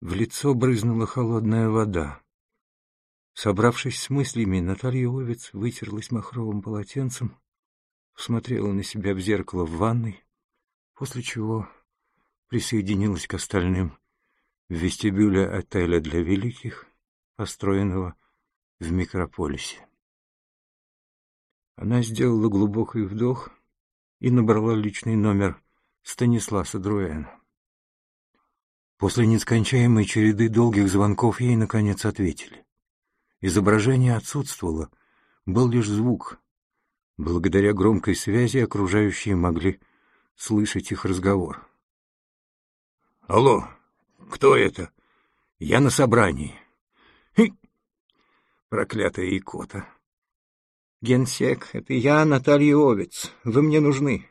В лицо брызнула холодная вода. Собравшись с мыслями, Наталья Овец вытерлась махровым полотенцем, смотрела на себя в зеркало в ванной, после чего присоединилась к остальным в вестибюле отеля для великих, построенного в микрополисе. Она сделала глубокий вдох и набрала личный номер Станисласа Друэна. После нескончаемой череды долгих звонков ей, наконец, ответили. Изображение отсутствовало, был лишь звук. Благодаря громкой связи окружающие могли слышать их разговор. «Алло, кто это? Я на собрании». Хи! Проклятая икота. «Генсек, это я, Наталья Овец. Вы мне нужны.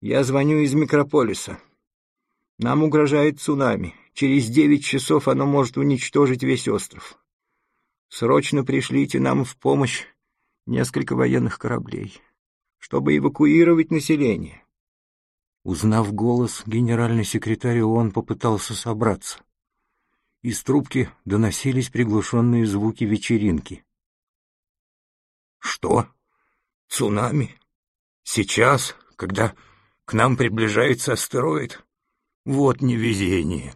Я звоню из микрополиса. Нам угрожает цунами. Через девять часов оно может уничтожить весь остров. Срочно пришлите нам в помощь несколько военных кораблей, чтобы эвакуировать население. Узнав голос, генеральный секретарь ООН попытался собраться. Из трубки доносились приглушенные звуки вечеринки. «Что? Цунами? Сейчас, когда к нам приближается астероид?» Вот невезение.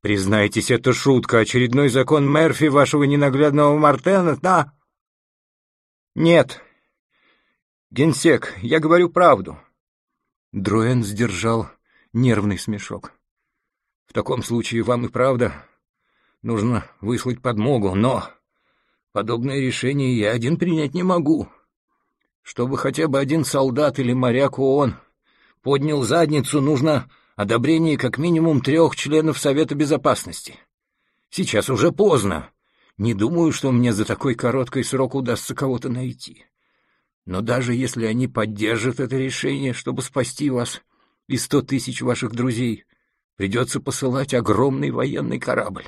Признайтесь, это шутка, очередной закон Мерфи вашего ненаглядного Мартена, да? Нет. Генсек, я говорю правду. Друэн сдержал нервный смешок. В таком случае вам и правда нужно выслать подмогу, но подобное решение я один принять не могу. Чтобы хотя бы один солдат или моряк ООН поднял задницу, нужно одобрение как минимум трех членов Совета Безопасности. Сейчас уже поздно. Не думаю, что мне за такой короткий срок удастся кого-то найти. Но даже если они поддержат это решение, чтобы спасти вас и сто тысяч ваших друзей, придется посылать огромный военный корабль.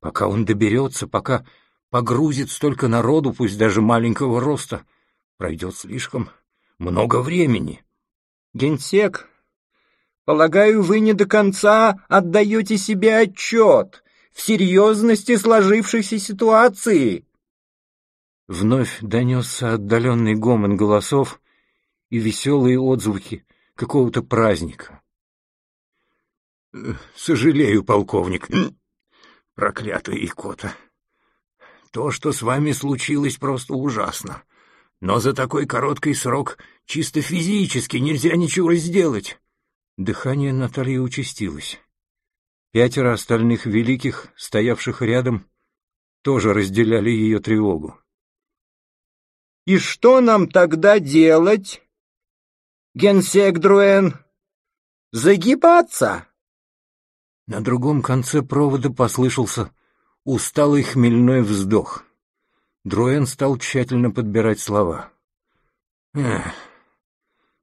Пока он доберется, пока погрузит столько народу, пусть даже маленького роста, пройдет слишком много времени. Генсек Полагаю, вы не до конца отдаете себе отчет в серьезности сложившейся ситуации. Вновь донесся отдаленный гомон голосов и веселые отзвуки какого-то праздника. «Сожалею, полковник, проклятый икота. То, что с вами случилось, просто ужасно. Но за такой короткий срок чисто физически нельзя ничего сделать. Дыхание Натальи участилось. Пятеро остальных великих, стоявших рядом, тоже разделяли ее тревогу. «И что нам тогда делать, генсек Друэн? Загибаться?» На другом конце провода послышался усталый хмельной вздох. Друэн стал тщательно подбирать слова. «Эх,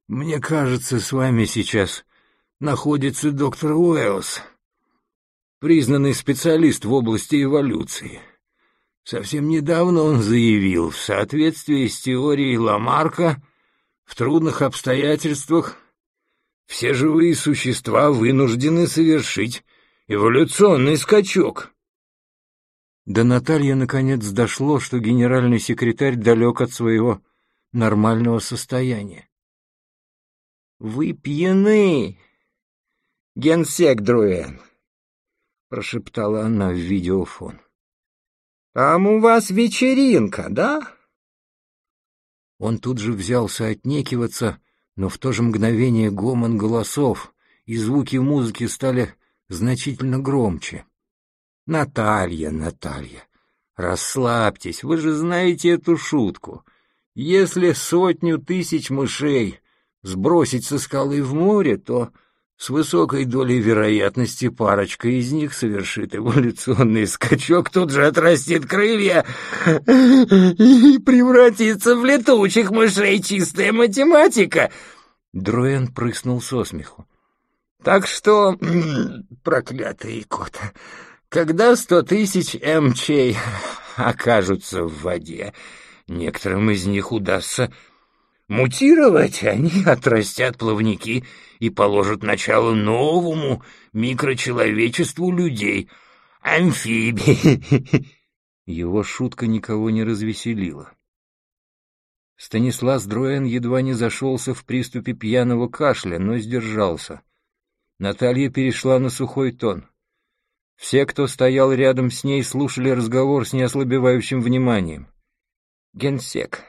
мне кажется, с вами сейчас находится доктор Уэллс, признанный специалист в области эволюции. Совсем недавно он заявил, в соответствии с теорией Ламарка, в трудных обстоятельствах все живые существа вынуждены совершить эволюционный скачок. До Натальи наконец дошло, что генеральный секретарь далек от своего нормального состояния. «Вы пьяны!» Генсек Друэн, — прошептала она в видеофон. — Там у вас вечеринка, да? Он тут же взялся отнекиваться, но в то же мгновение гомон голосов и звуки музыки стали значительно громче. «Наталья, Наталья, расслабьтесь, вы же знаете эту шутку. Если сотню тысяч мышей сбросить со скалы в море, то с высокой долей вероятности парочка из них совершит эволюционный скачок, тут же отрастит крылья и превратится в летучих мышей. Чистая математика!» Друэн прыснул со смеху. «Так что, проклятый кот, когда сто тысяч МЧ окажутся в воде, некоторым из них удастся Мутировать они отрастят плавники и положат начало новому микрочеловечеству людей, амфибий. Его шутка никого не развеселила. Станислав Дроен едва не зашелся в приступе пьяного кашля, но сдержался. Наталья перешла на сухой тон. Все, кто стоял рядом с ней, слушали разговор с неослабевающим вниманием. «Генсек,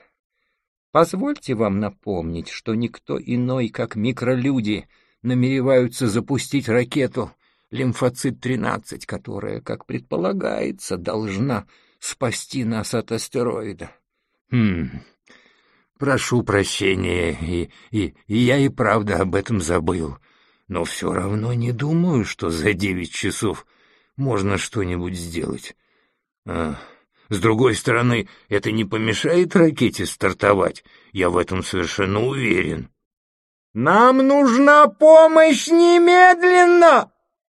позвольте вам напомнить, что никто иной, как микролюди, намереваются запустить ракету «Лимфоцит-13», которая, как предполагается, должна спасти нас от астероида. Хм, прошу прощения, и, и, и я и правда об этом забыл, но все равно не думаю, что за девять часов можно что-нибудь сделать. А, с другой стороны, это не помешает ракете стартовать, я в этом совершенно уверен. «Нам нужна помощь немедленно!»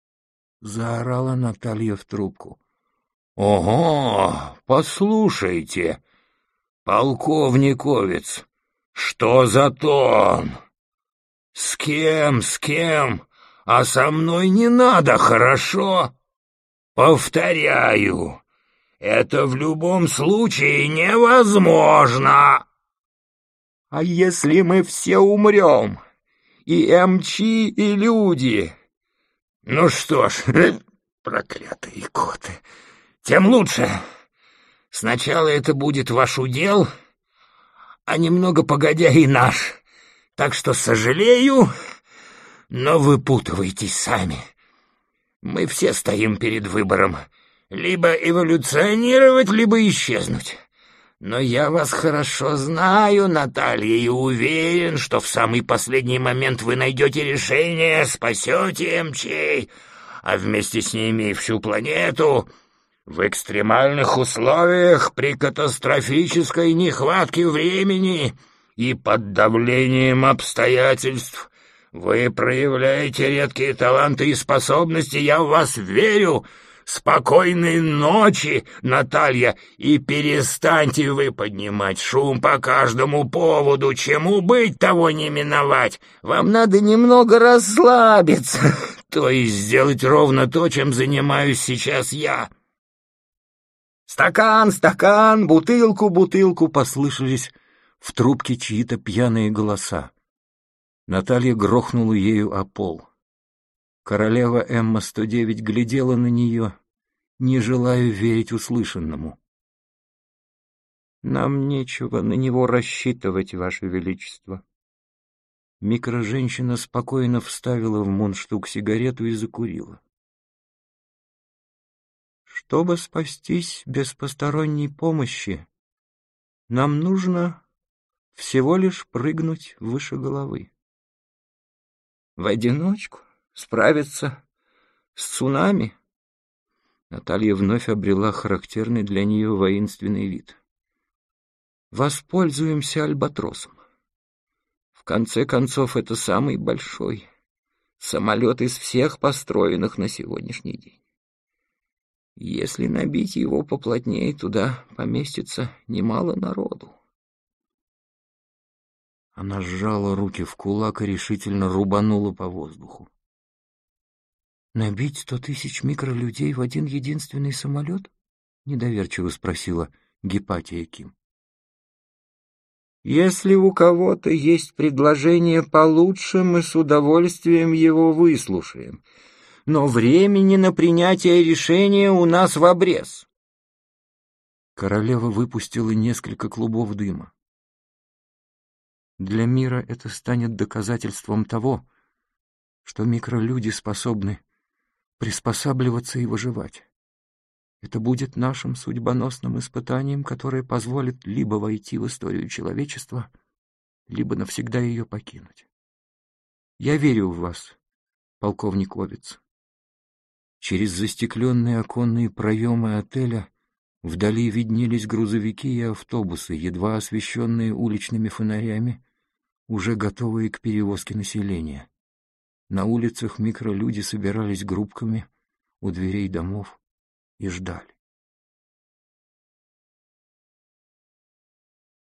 — заорала Наталья в трубку. «Ого, послушайте, полковниковец, что за тон? С кем, с кем? А со мной не надо, хорошо? Повторяю, это в любом случае невозможно!» «А если мы все умрем? И МЧ, и люди?» «Ну что ж, проклятые коты!» тем лучше. Сначала это будет ваш удел, а немного погодя и наш. Так что сожалею, но выпутывайтесь сами. Мы все стоим перед выбором. Либо эволюционировать, либо исчезнуть. Но я вас хорошо знаю, Наталья, и уверен, что в самый последний момент вы найдете решение, спасете МЧ, а вместе с ними и всю планету — в экстремальных условиях, при катастрофической нехватке времени и под давлением обстоятельств вы проявляете редкие таланты и способности, я в вас верю. Спокойной ночи, Наталья, и перестаньте вы поднимать шум по каждому поводу, чему быть, того не миновать. Вам надо немного расслабиться, то есть сделать ровно то, чем занимаюсь сейчас я». «Стакан, стакан, бутылку, бутылку!» — послышались в трубке чьи-то пьяные голоса. Наталья грохнула ею о пол. Королева Эмма-109 глядела на нее, не желая верить услышанному. «Нам нечего на него рассчитывать, Ваше Величество». Микроженщина спокойно вставила в мундштук сигарету и закурила. Чтобы спастись без посторонней помощи, нам нужно всего лишь прыгнуть выше головы. В одиночку справиться с цунами? Наталья вновь обрела характерный для нее воинственный вид. Воспользуемся альбатросом. В конце концов, это самый большой самолет из всех построенных на сегодняшний день. Если набить его поплотнее, туда поместится немало народу. Она сжала руки в кулак и решительно рубанула по воздуху. «Набить сто тысяч микролюдей в один единственный самолет?» — недоверчиво спросила Гепатия Ким. «Если у кого-то есть предложение получше, мы с удовольствием его выслушаем», но времени на принятие решения у нас в обрез. Королева выпустила несколько клубов дыма. Для мира это станет доказательством того, что микролюди способны приспосабливаться и выживать. Это будет нашим судьбоносным испытанием, которое позволит либо войти в историю человечества, либо навсегда ее покинуть. Я верю в вас, полковник Овец. Через застекленные оконные проемы отеля вдали виднелись грузовики и автобусы, едва освещенные уличными фонарями, уже готовые к перевозке населения. На улицах микролюди собирались группками у дверей домов и ждали.